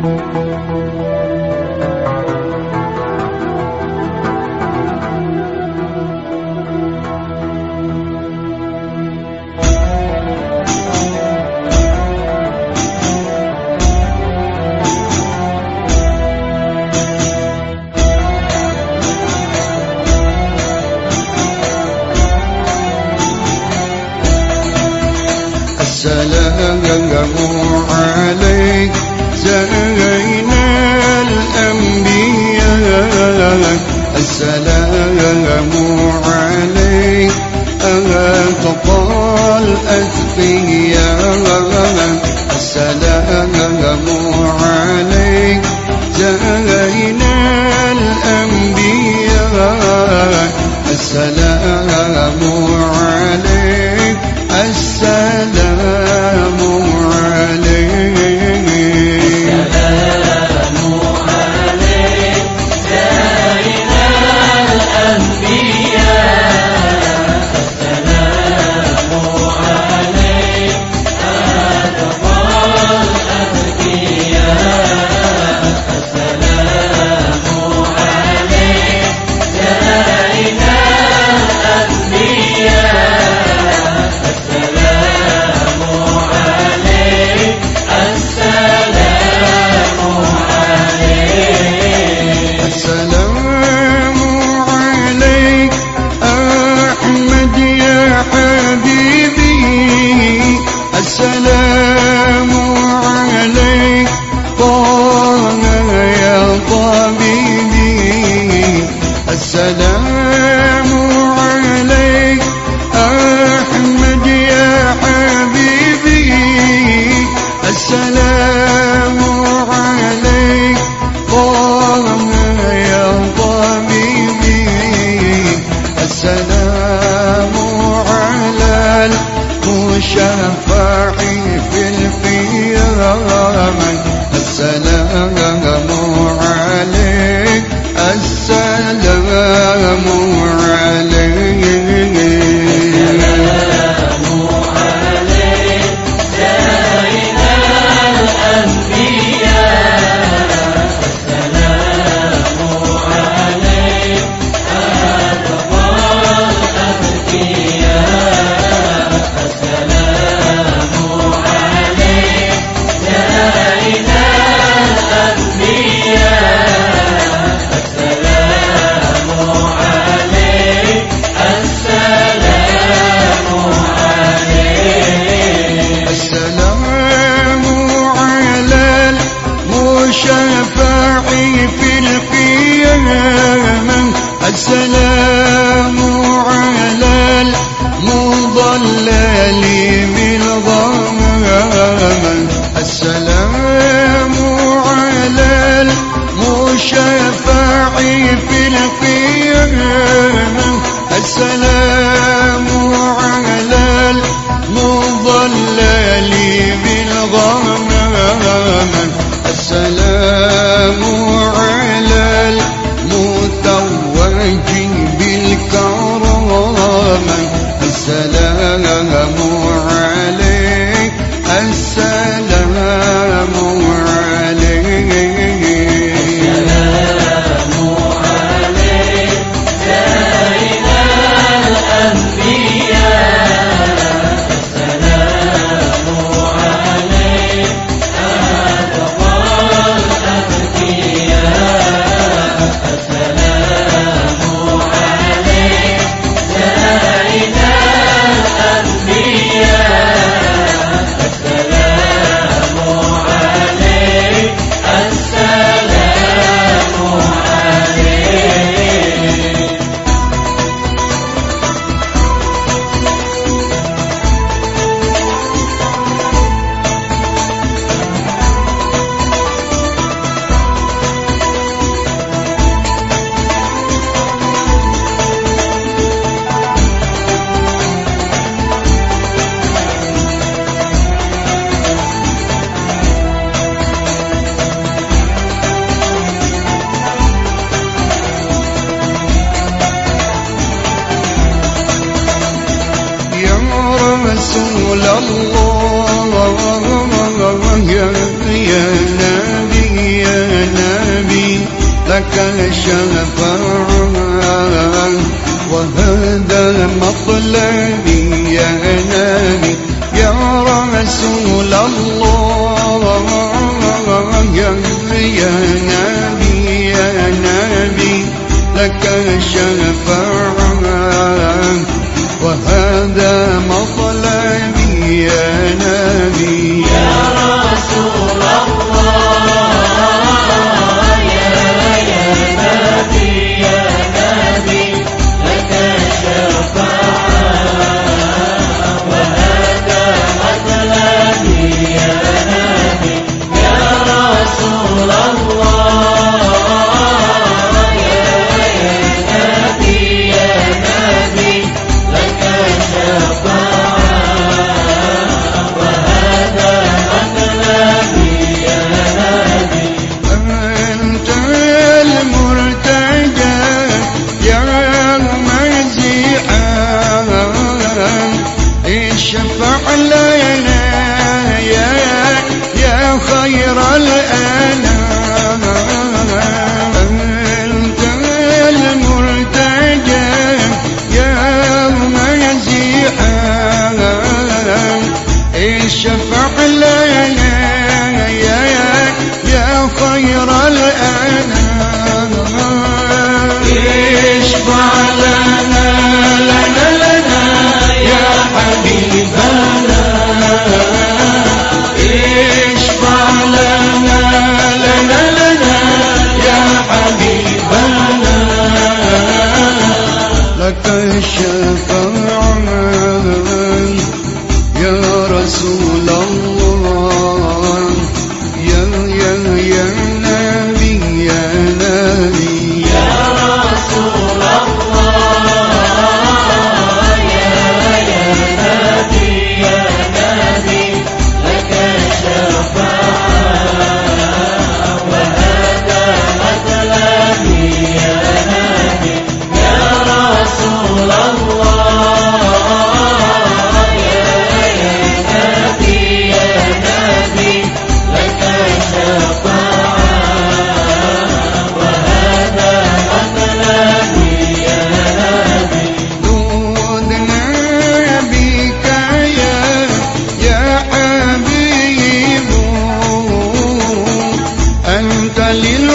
Selam السلام عليك أنت طال أتقياء shame. الله يا نبي يا نبي لك الشفاعة وهذا مطلبي يا نبي يا رسول الله يا نبي يا نبي لك الشفاعة لك الشفاعه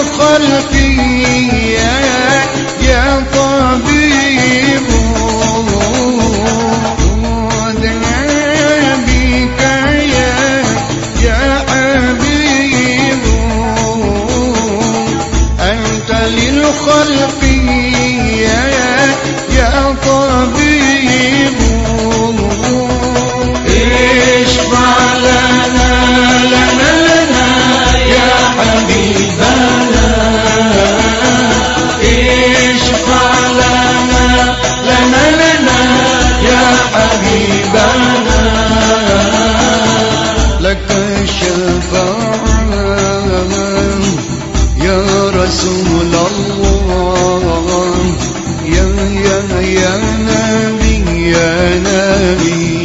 للخلق يا, طبيب. ودنا بك يا, يا حبيب. أنت للخلق يا, يا طبيب. Mary.